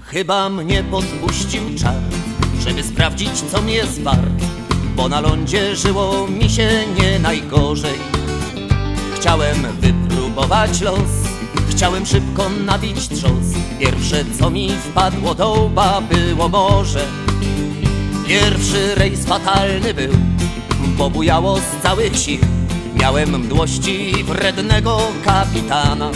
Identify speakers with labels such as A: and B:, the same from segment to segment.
A: Chyba mnie podpuścił czar, żeby sprawdzić co mi jest Bo na lądzie żyło mi się nie najgorzej. Chciałem wypróbować los, chciałem szybko nabić trzos Pierwsze co mi wpadło do łba było morze. Pierwszy rejs fatalny był, bo bujało z całych sił Miałem mdłości wrednego kapitana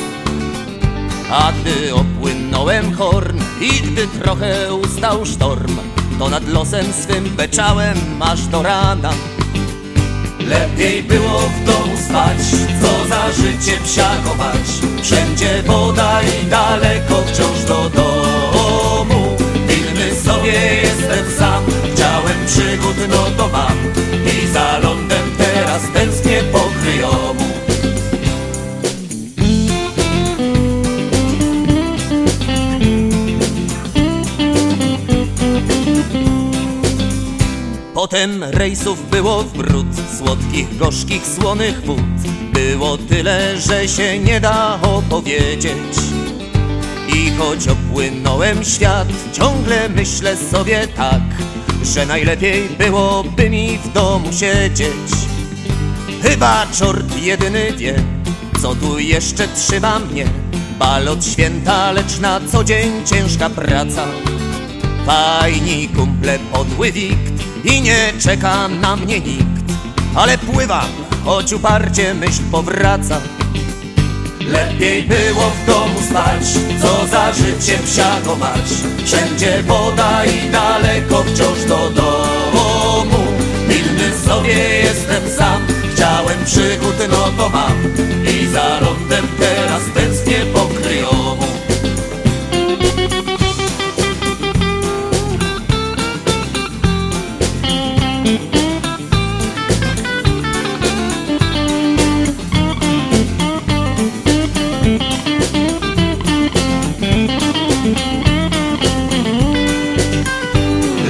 A: a gdy opłynąłem horn i gdy trochę ustał sztorm, to nad losem swym beczałem aż do rana. Lepiej było w domu spać, co za życie psiakować. Wszędzie woda i daleko wciąż do domu. Pilny sobie jestem sam, chciałem przygód, no to mam. Potem rejsów było w bród, słodkich, gorzkich, słonych wód. Było tyle, że się nie da opowiedzieć. I choć opłynąłem świat, ciągle myślę sobie tak, że najlepiej byłoby mi w domu siedzieć. Chyba czort jedyny wie, co tu jeszcze trzyma mnie. Balot święta, lecz na co dzień ciężka praca. Fajni kumple podły wikt i nie czeka na mnie nikt Ale pływam, choć uparcie myśl powraca. Lepiej było w domu spać, co za życie psiago mać. Wszędzie woda i daleko wciąż do domu. Pilny sobie jestem sam, chciałem przygód, no to mam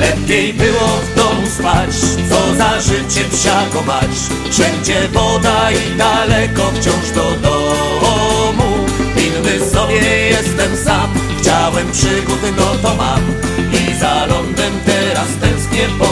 A: Lepiej było w domu spać, co za życie psiako mać Wszędzie woda i daleko wciąż do domu. Pilny sobie jestem sam, chciałem przygód, no to mam. I za lądem teraz tęsknię po